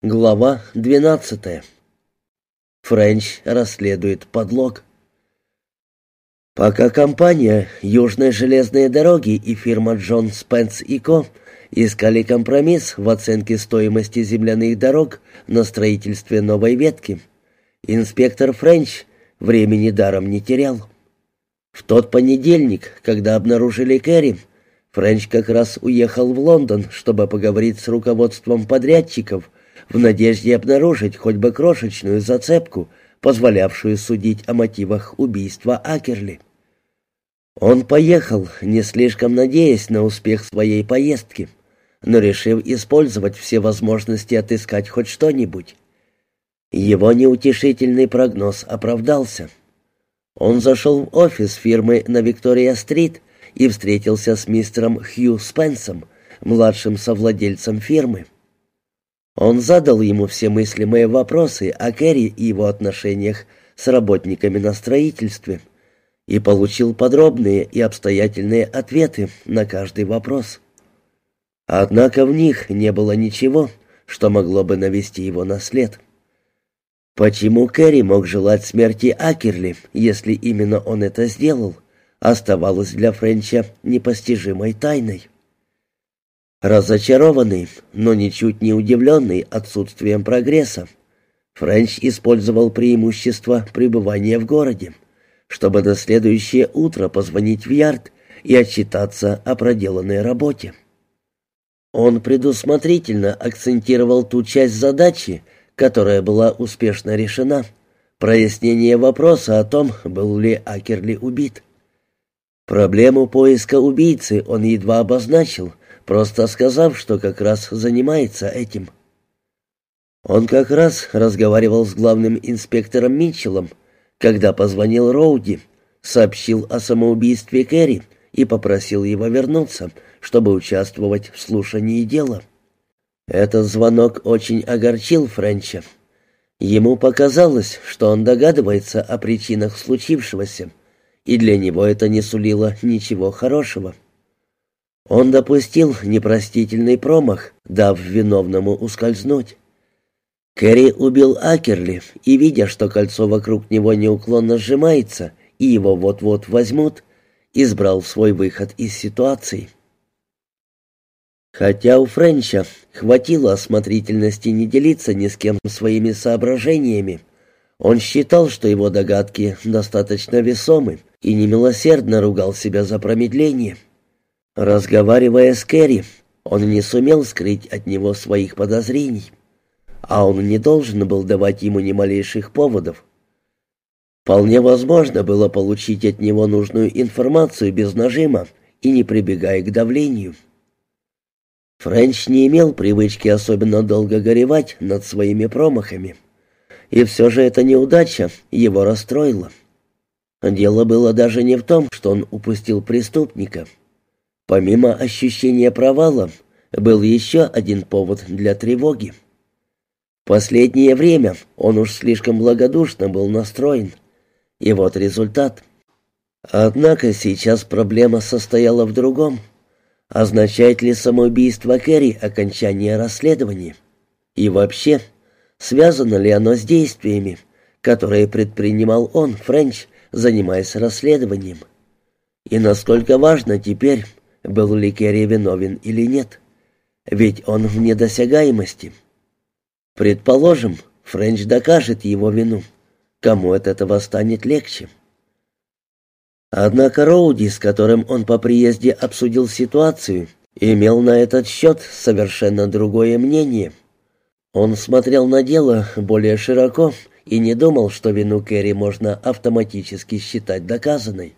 Глава 12. Френч расследует подлог. Пока компания «Южные железные дороги» и фирма «Джон Спенс и Ко» искали компромисс в оценке стоимости земляных дорог на строительстве новой ветки, инспектор Френч времени даром не терял. В тот понедельник, когда обнаружили Кэрри, Френч как раз уехал в Лондон, чтобы поговорить с руководством подрядчиков – в надежде обнаружить хоть бы крошечную зацепку, позволявшую судить о мотивах убийства Акерли. Он поехал, не слишком надеясь на успех своей поездки, но решив использовать все возможности отыскать хоть что-нибудь. Его неутешительный прогноз оправдался. Он зашел в офис фирмы на Виктория-стрит и встретился с мистером Хью Спенсом, младшим совладельцем фирмы. Он задал ему все мыслимые вопросы о Кэрри и его отношениях с работниками на строительстве и получил подробные и обстоятельные ответы на каждый вопрос. Однако в них не было ничего, что могло бы навести его на след. Почему Кэрри мог желать смерти Акерли, если именно он это сделал, оставалось для Френча непостижимой тайной. Разочарованный, но ничуть не удивленный отсутствием прогресса, Френч использовал преимущество пребывания в городе, чтобы на следующее утро позвонить в Ярд и отчитаться о проделанной работе. Он предусмотрительно акцентировал ту часть задачи, которая была успешно решена, прояснение вопроса о том, был ли Акерли убит. Проблему поиска убийцы он едва обозначил, просто сказав, что как раз занимается этим. Он как раз разговаривал с главным инспектором Митчеллом, когда позвонил Роуди, сообщил о самоубийстве Кэрри и попросил его вернуться, чтобы участвовать в слушании дела. Этот звонок очень огорчил Френча. Ему показалось, что он догадывается о причинах случившегося, и для него это не сулило ничего хорошего. Он допустил непростительный промах, дав виновному ускользнуть. Кэрри убил Акерли, и, видя, что кольцо вокруг него неуклонно сжимается, и его вот-вот возьмут, избрал свой выход из ситуации. Хотя у Френча хватило осмотрительности не делиться ни с кем своими соображениями, он считал, что его догадки достаточно весомы, и немилосердно ругал себя за промедление. Разговаривая с Кэрри, он не сумел скрыть от него своих подозрений, а он не должен был давать ему ни малейших поводов. Вполне возможно было получить от него нужную информацию без нажима и не прибегая к давлению. Френч не имел привычки особенно долго горевать над своими промахами, и все же эта неудача его расстроила. Дело было даже не в том, что он упустил преступника — Помимо ощущения провала, был еще один повод для тревоги. Последнее время он уж слишком благодушно был настроен. И вот результат. Однако сейчас проблема состояла в другом. Означает ли самоубийство Кэрри окончание расследования? И вообще, связано ли оно с действиями, которые предпринимал он, Френч, занимаясь расследованием? И насколько важно теперь был ли Керри виновен или нет. Ведь он в недосягаемости. Предположим, Френч докажет его вину. Кому от этого станет легче? Однако Роуди, с которым он по приезде обсудил ситуацию, имел на этот счет совершенно другое мнение. Он смотрел на дело более широко и не думал, что вину Керри можно автоматически считать доказанной.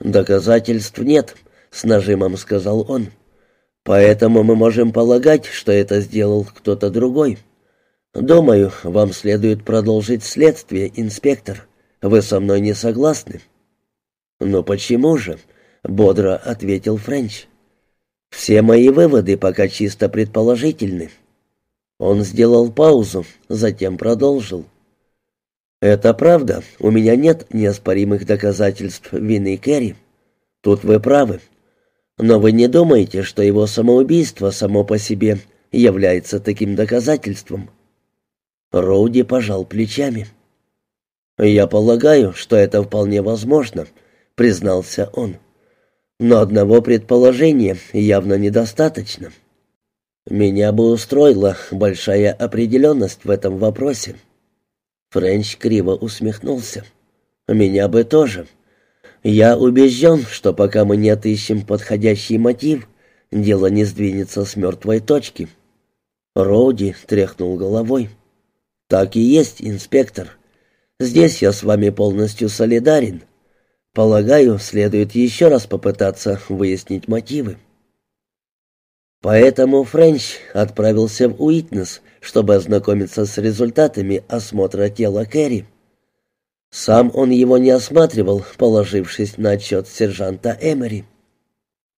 Доказательств нет, — с нажимом сказал он. «Поэтому мы можем полагать, что это сделал кто-то другой. Думаю, вам следует продолжить следствие, инспектор. Вы со мной не согласны?» «Но почему же?» — бодро ответил Френч. «Все мои выводы пока чисто предположительны». Он сделал паузу, затем продолжил. «Это правда, у меня нет неоспоримых доказательств вины Керри. Тут вы правы. Но вы не думаете, что его самоубийство само по себе является таким доказательством. Роуди пожал плечами. «Я полагаю, что это вполне возможно», — признался он. «Но одного предположения явно недостаточно. Меня бы устроила большая определенность в этом вопросе». Френч криво усмехнулся. «Меня бы тоже. Я убежден, что пока мы не отыщем подходящий мотив, дело не сдвинется с мертвой точки». Роуди тряхнул головой. «Так и есть, инспектор. Здесь я с вами полностью солидарен. Полагаю, следует еще раз попытаться выяснить мотивы. Поэтому Френч отправился в Уитнес, чтобы ознакомиться с результатами осмотра тела Кэрри. Сам он его не осматривал, положившись на отчет сержанта Эмери.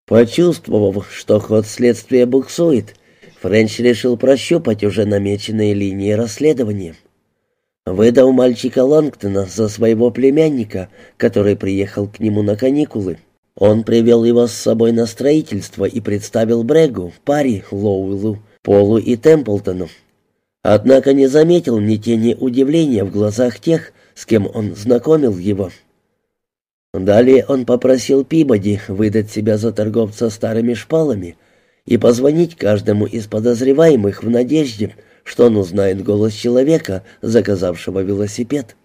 Почувствовав, что ход следствия буксует, Френч решил прощупать уже намеченные линии расследования. Выдал мальчика Лангтона за своего племянника, который приехал к нему на каникулы. Он привел его с собой на строительство и представил Брегу, Пари, Лоуэллу, Полу и Темплтону. Однако не заметил ни тени удивления в глазах тех, с кем он знакомил его. Далее он попросил Пибоди выдать себя за торговца старыми шпалами и позвонить каждому из подозреваемых в надежде, что он узнает голос человека, заказавшего велосипед.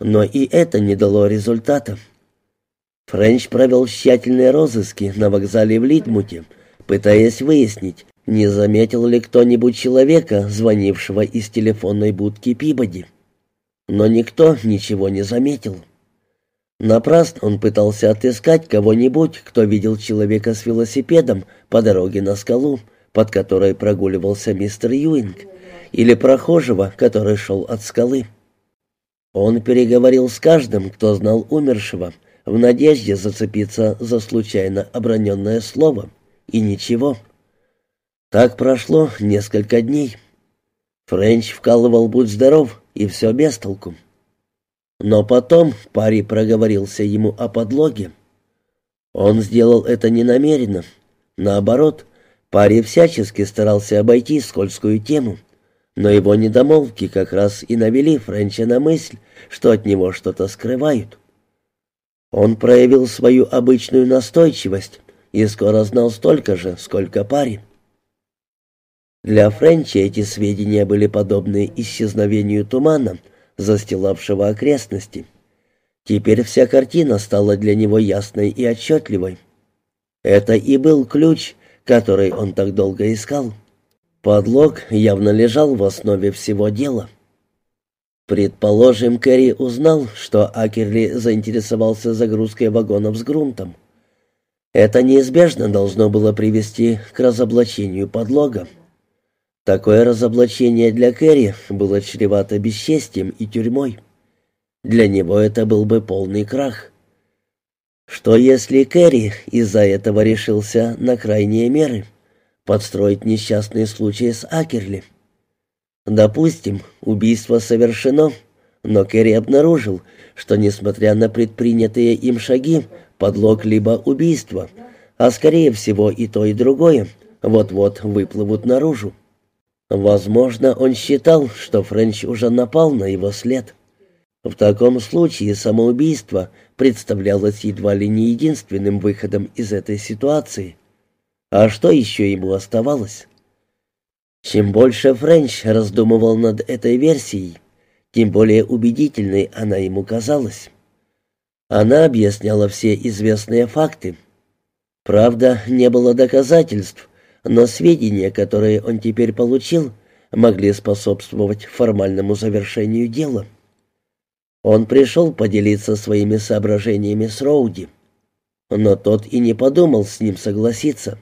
Но и это не дало результата. Френч провел тщательные розыски на вокзале в Литмуте, пытаясь выяснить, не заметил ли кто-нибудь человека, звонившего из телефонной будки Пибоди. Но никто ничего не заметил. Напрасно он пытался отыскать кого-нибудь, кто видел человека с велосипедом по дороге на скалу, под которой прогуливался мистер Юинг, или прохожего, который шел от скалы. Он переговорил с каждым, кто знал умершего, в надежде зацепиться за случайно оброненное слово, и ничего. Так прошло несколько дней. Френч вкалывал «Будь здоров», и все без толку. Но потом парень проговорился ему о подлоге. Он сделал это ненамеренно. Наоборот, Парень всячески старался обойти скользкую тему, но его недомолвки как раз и навели Френча на мысль, что от него что-то скрывают. Он проявил свою обычную настойчивость и скоро знал столько же, сколько парень. Для Френча эти сведения были подобны исчезновению тумана, застилавшего окрестности. Теперь вся картина стала для него ясной и отчетливой. Это и был ключ, который он так долго искал. Подлог явно лежал в основе всего дела. Предположим, Кэрри узнал, что Акерли заинтересовался загрузкой вагонов с грунтом. Это неизбежно должно было привести к разоблачению подлога. Такое разоблачение для Кэрри было чревато бесчестием и тюрьмой. Для него это был бы полный крах. Что если Кэрри из-за этого решился на крайние меры, подстроить несчастный случай с Акерли? Допустим, убийство совершено, но Кэрри обнаружил, что, несмотря на предпринятые им шаги, подлог либо убийство, а скорее всего и то, и другое, вот-вот выплывут наружу. Возможно, он считал, что Френч уже напал на его след. В таком случае самоубийство представлялось едва ли не единственным выходом из этой ситуации. А что еще ему оставалось? Чем больше Френч раздумывал над этой версией, тем более убедительной она ему казалась. Она объясняла все известные факты. Правда, не было доказательств, но сведения, которые он теперь получил, могли способствовать формальному завершению дела. Он пришел поделиться своими соображениями с Роуди, но тот и не подумал с ним согласиться.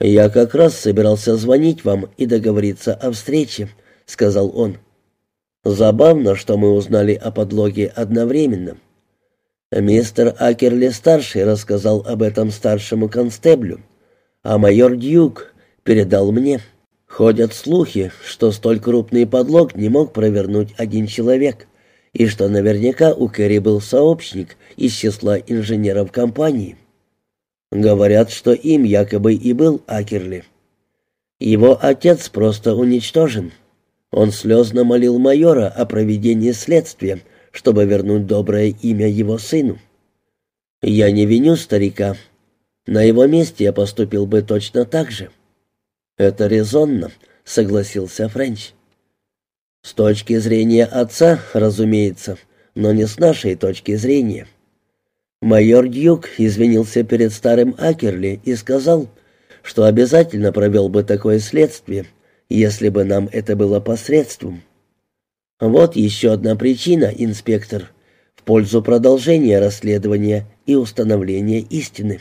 «Я как раз собирался звонить вам и договориться о встрече», — сказал он. «Забавно, что мы узнали о подлоге одновременно. Мистер Акерли-старший рассказал об этом старшему констеблю, а майор Дьюк передал мне. Ходят слухи, что столь крупный подлог не мог провернуть один человек» и что наверняка у Кэрри был сообщник из числа инженеров компании. Говорят, что им якобы и был Акерли. Его отец просто уничтожен. Он слезно молил майора о проведении следствия, чтобы вернуть доброе имя его сыну. Я не виню старика. На его месте я поступил бы точно так же. Это резонно, согласился Френч. С точки зрения отца, разумеется, но не с нашей точки зрения. Майор Дьюк извинился перед старым Акерли и сказал, что обязательно провел бы такое следствие, если бы нам это было посредством. Вот еще одна причина, инспектор, в пользу продолжения расследования и установления истины.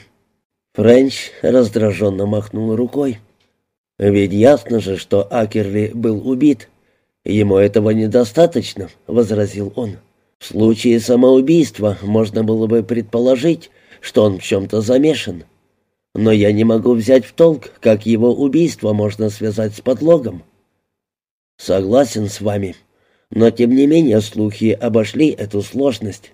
Френч раздраженно махнул рукой. «Ведь ясно же, что Акерли был убит. Ему этого недостаточно», — возразил он. «В случае самоубийства можно было бы предположить, что он в чем-то замешан но я не могу взять в толк, как его убийство можно связать с подлогом. Согласен с вами, но тем не менее слухи обошли эту сложность.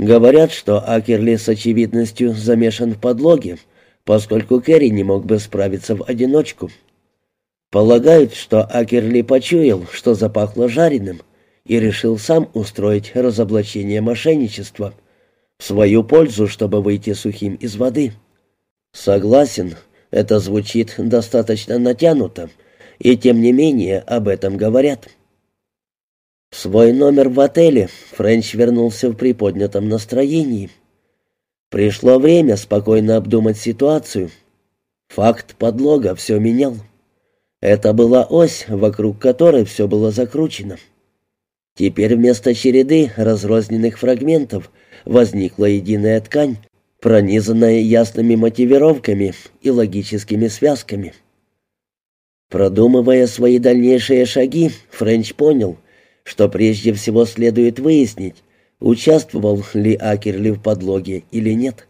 Говорят, что Акерли с очевидностью замешан в подлоге, поскольку Керри не мог бы справиться в одиночку. Полагают, что Акерли почуял, что запахло жареным, и решил сам устроить разоблачение мошенничества в свою пользу, чтобы выйти сухим из воды. «Согласен, это звучит достаточно натянуто, и тем не менее об этом говорят». Свой номер в отеле Френч вернулся в приподнятом настроении. Пришло время спокойно обдумать ситуацию. Факт подлога все менял. Это была ось, вокруг которой все было закручено. Теперь вместо череды разрозненных фрагментов возникла единая ткань, пронизанная ясными мотивировками и логическими связками. Продумывая свои дальнейшие шаги, Френч понял, что прежде всего следует выяснить, участвовал ли Акерли в подлоге или нет.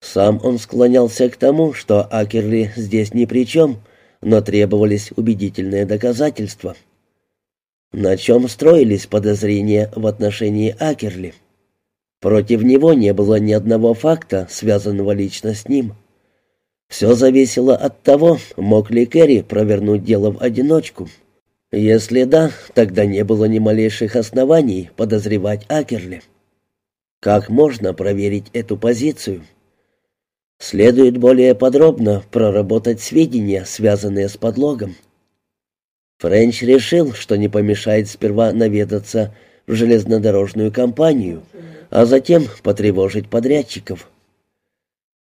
Сам он склонялся к тому, что Акерли здесь ни при чем, но требовались убедительные доказательства. На чем строились подозрения в отношении Акерли? — Против него не было ни одного факта, связанного лично с ним. Все зависело от того, мог ли Керри провернуть дело в одиночку. Если да, тогда не было ни малейших оснований подозревать Акерли. Как можно проверить эту позицию? Следует более подробно проработать сведения, связанные с подлогом. Френч решил, что не помешает сперва наведаться в железнодорожную компанию — а затем потревожить подрядчиков.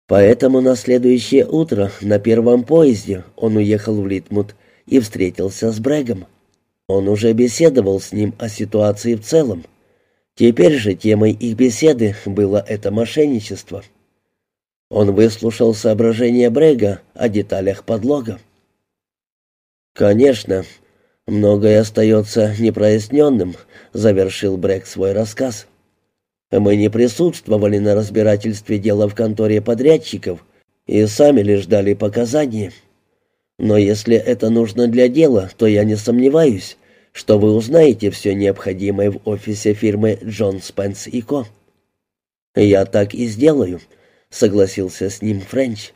Поэтому на следующее утро на первом поезде он уехал в Литмут и встретился с Брэгом. Он уже беседовал с ним о ситуации в целом. Теперь же темой их беседы было это мошенничество. Он выслушал соображения Брэга о деталях подлога. «Конечно, многое остается непроясненным», — завершил Брэг свой рассказ. Мы не присутствовали на разбирательстве дела в конторе подрядчиков и сами лишь дали показания. Но если это нужно для дела, то я не сомневаюсь, что вы узнаете все необходимое в офисе фирмы Джон Спенс и Ко. Я так и сделаю, согласился с ним Френч.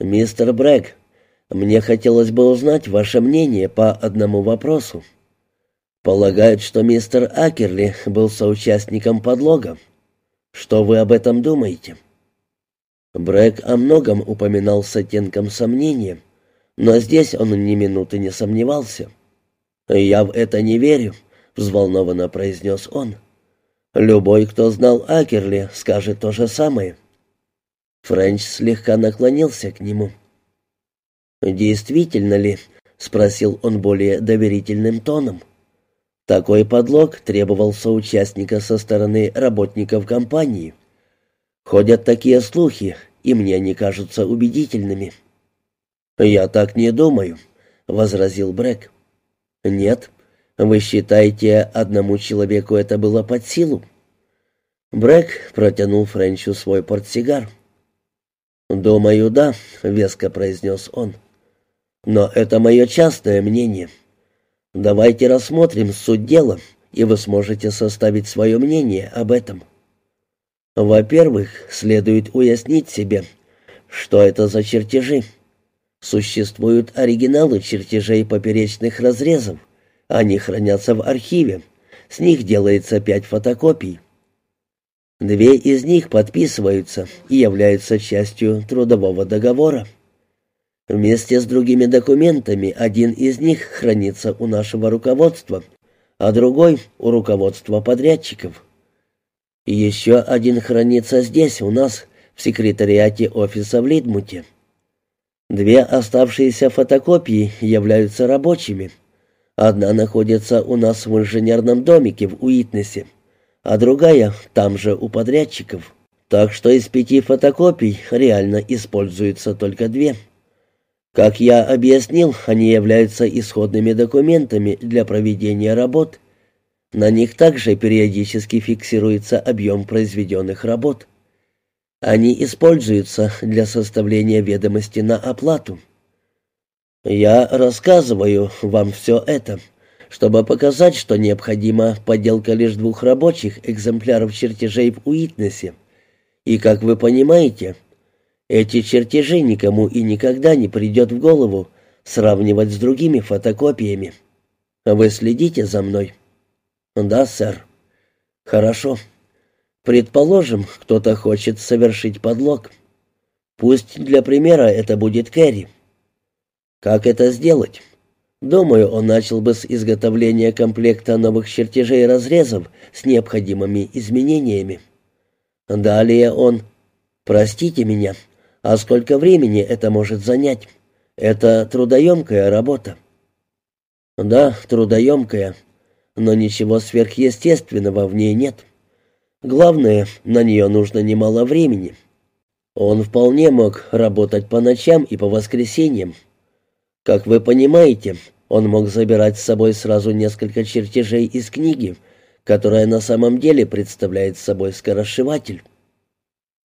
Мистер Брэгг, мне хотелось бы узнать ваше мнение по одному вопросу. Полагают, что мистер Акерли был соучастником подлога. Что вы об этом думаете? Брэк о многом упоминал с оттенком сомнения, но здесь он ни минуты не сомневался. «Я в это не верю», — взволнованно произнес он. «Любой, кто знал Акерли, скажет то же самое». Френч слегка наклонился к нему. «Действительно ли?» — спросил он более доверительным тоном. Такой подлог требовал соучастника со стороны работников компании. Ходят такие слухи, и мне они кажутся убедительными. «Я так не думаю», — возразил Брэк. «Нет, вы считаете, одному человеку это было под силу?» Брэк протянул Френчу свой портсигар. «Думаю, да», — веско произнес он. «Но это мое частное мнение». Давайте рассмотрим суть дела, и вы сможете составить свое мнение об этом. Во-первых, следует уяснить себе, что это за чертежи. Существуют оригиналы чертежей поперечных разрезов. Они хранятся в архиве. С них делается пять фотокопий. Две из них подписываются и являются частью трудового договора. Вместе с другими документами один из них хранится у нашего руководства, а другой — у руководства подрядчиков. Еще один хранится здесь, у нас, в секретариате офиса в Лидмуте. Две оставшиеся фотокопии являются рабочими. Одна находится у нас в инженерном домике в Уитнесе, а другая там же у подрядчиков. Так что из пяти фотокопий реально используются только две. Как я объяснил, они являются исходными документами для проведения работ. На них также периодически фиксируется объем произведенных работ. Они используются для составления ведомости на оплату. Я рассказываю вам все это, чтобы показать, что необходима подделка лишь двух рабочих экземпляров чертежей в Уитнесе. И, как вы понимаете, эти чертежи никому и никогда не придет в голову сравнивать с другими фотокопиями. Вы следите за мной?» «Да, сэр». «Хорошо. Предположим, кто-то хочет совершить подлог. Пусть для примера это будет Кэрри. Как это сделать?» Думаю, он начал бы с изготовления комплекта новых чертежей разрезов с необходимыми изменениями. Далее он... Простите меня, а сколько времени это может занять? Это трудоемкая работа. Да, трудоемкая, но ничего сверхъестественного в ней нет. Главное, на нее нужно немало времени. Он вполне мог работать по ночам и по воскресеньям. Как вы понимаете, он мог забирать с собой сразу несколько чертежей из книги, которая на самом деле представляет собой скоросшиватель.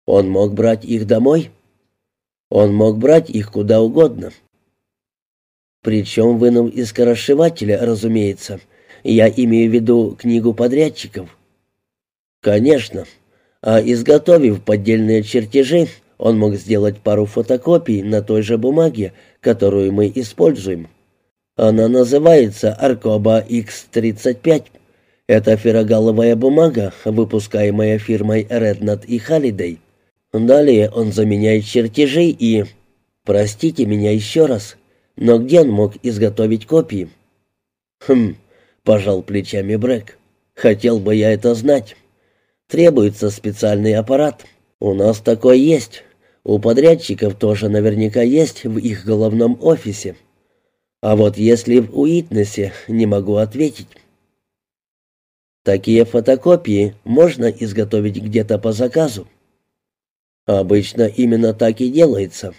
Он мог брать их домой? Он мог брать их куда угодно. Причем вынув из скоросшивателя, разумеется. Я имею в виду книгу подрядчиков. Конечно. А изготовив поддельные чертежи, он мог сделать пару фотокопий на той же бумаге, которую мы используем. Она называется Аркоба X35. Это феррогаловая бумага, выпускаемая фирмой Rednut и Halliday. Далее он заменяет чертежи и... Простите меня еще раз, но где он мог изготовить копии? Хм, пожал плечами Брэк. Хотел бы я это знать. Требуется специальный аппарат. У нас такой есть. У подрядчиков тоже наверняка есть в их головном офисе. А вот если в Уитнесе, не могу ответить. Такие фотокопии можно изготовить где-то по заказу. Обычно именно так и делается.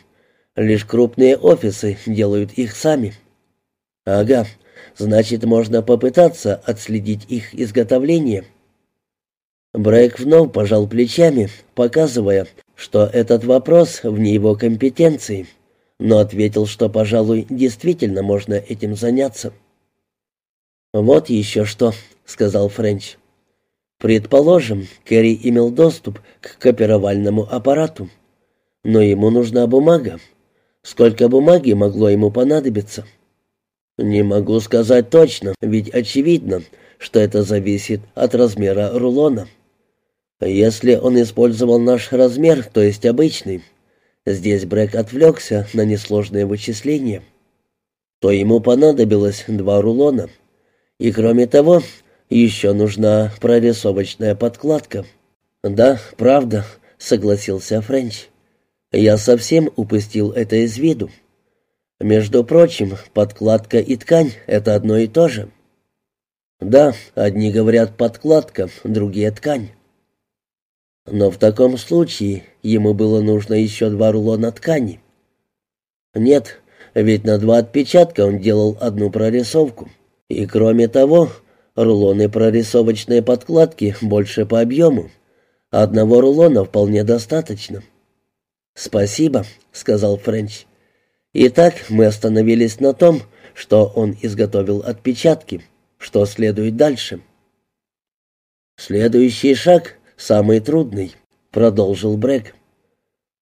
Лишь крупные офисы делают их сами. Ага, значит, можно попытаться отследить их изготовление. Брейк вновь пожал плечами, показывая, что этот вопрос вне его компетенции, но ответил, что, пожалуй, действительно можно этим заняться. «Вот еще что», — сказал Френч. Предположим, Керри имел доступ к копировальному аппарату. Но ему нужна бумага. Сколько бумаги могло ему понадобиться? Не могу сказать точно, ведь очевидно, что это зависит от размера рулона. Если он использовал наш размер, то есть обычный, здесь Брэк отвлекся на несложные вычисления, то ему понадобилось два рулона. И кроме того, еще нужна прорисовочная подкладка». «Да, правда», — согласился Френч. «Я совсем упустил это из виду. Между прочим, подкладка и ткань — это одно и то же». «Да, одни говорят подкладка, другие — ткань». Но в таком случае ему было нужно еще два рулона ткани. Нет, ведь на два отпечатка он делал одну прорисовку. И кроме того, Рулоны прорисовочной подкладки больше по объему. Одного рулона вполне достаточно. «Спасибо», — сказал Френч. «Итак, мы остановились на том, что он изготовил отпечатки. Что следует дальше?» «Следующий шаг, самый трудный», — продолжил Брэк.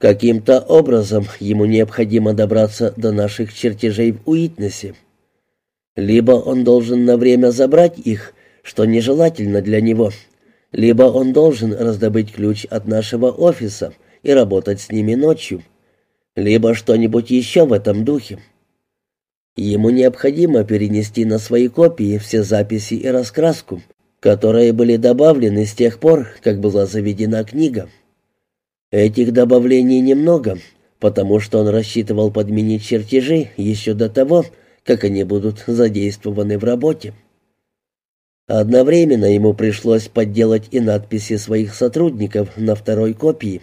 Каким-то образом ему необходимо добраться до наших чертежей в Уитнесе. Либо он должен на время забрать их, что нежелательно для него, либо он должен раздобыть ключ от нашего офиса и работать с ними ночью, либо что-нибудь еще в этом духе. Ему необходимо перенести на свои копии все записи и раскраску, которые были добавлены с тех пор, как была заведена книга. Этих добавлений немного, потому что он рассчитывал подменить чертежи еще до того, как они будут задействованы в работе. Одновременно ему пришлось подделать и надписи своих сотрудников на второй копии.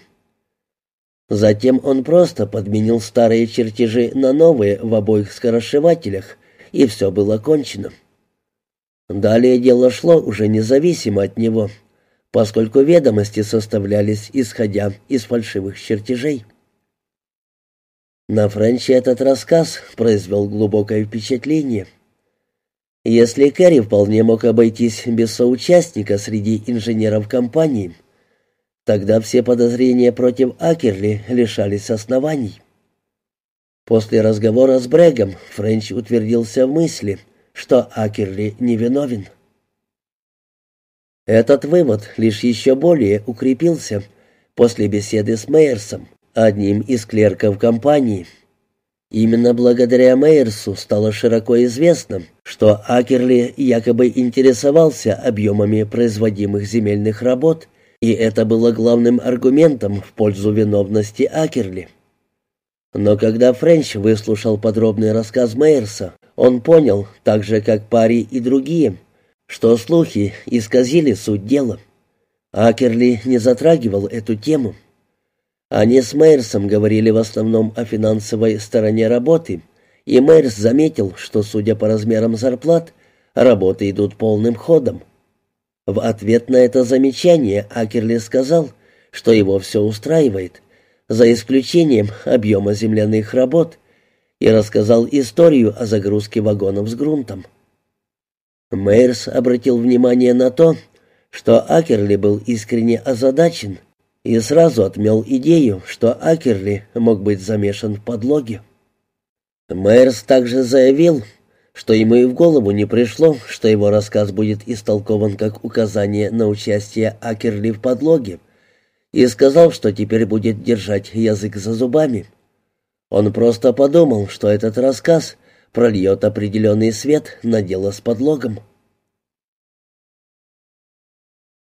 Затем он просто подменил старые чертежи на новые в обоих скоросшивателях, и все было кончено. Далее дело шло уже независимо от него, поскольку ведомости составлялись исходя из фальшивых чертежей. На Френче этот рассказ произвел глубокое впечатление. Если Кэрри вполне мог обойтись без соучастника среди инженеров компании, тогда все подозрения против Акерли лишались оснований. После разговора с Брегом Френч утвердился в мысли, что Акерли невиновен. Этот вывод лишь еще более укрепился после беседы с Мейерсом, одним из клерков компании. Именно благодаря Мейерсу стало широко известно, что Акерли якобы интересовался объемами производимых земельных работ, и это было главным аргументом в пользу виновности Акерли. Но когда Френч выслушал подробный рассказ Мейерса, он понял, так же как Пари и другие, что слухи исказили суть дела. Акерли не затрагивал эту тему. Они с Мейерсом говорили в основном о финансовой стороне работы, и Мейерс заметил, что, судя по размерам зарплат, работы идут полным ходом. В ответ на это замечание Акерли сказал, что его все устраивает, за исключением объема земляных работ, и рассказал историю о загрузке вагонов с грунтом. Мейерс обратил внимание на то, что Акерли был искренне озадачен – и сразу отмел идею, что Акерли мог быть замешан в подлоге. Мэрс также заявил, что ему и в голову не пришло, что его рассказ будет истолкован как указание на участие Акерли в подлоге, и сказал, что теперь будет держать язык за зубами. Он просто подумал, что этот рассказ прольет определенный свет на дело с подлогом.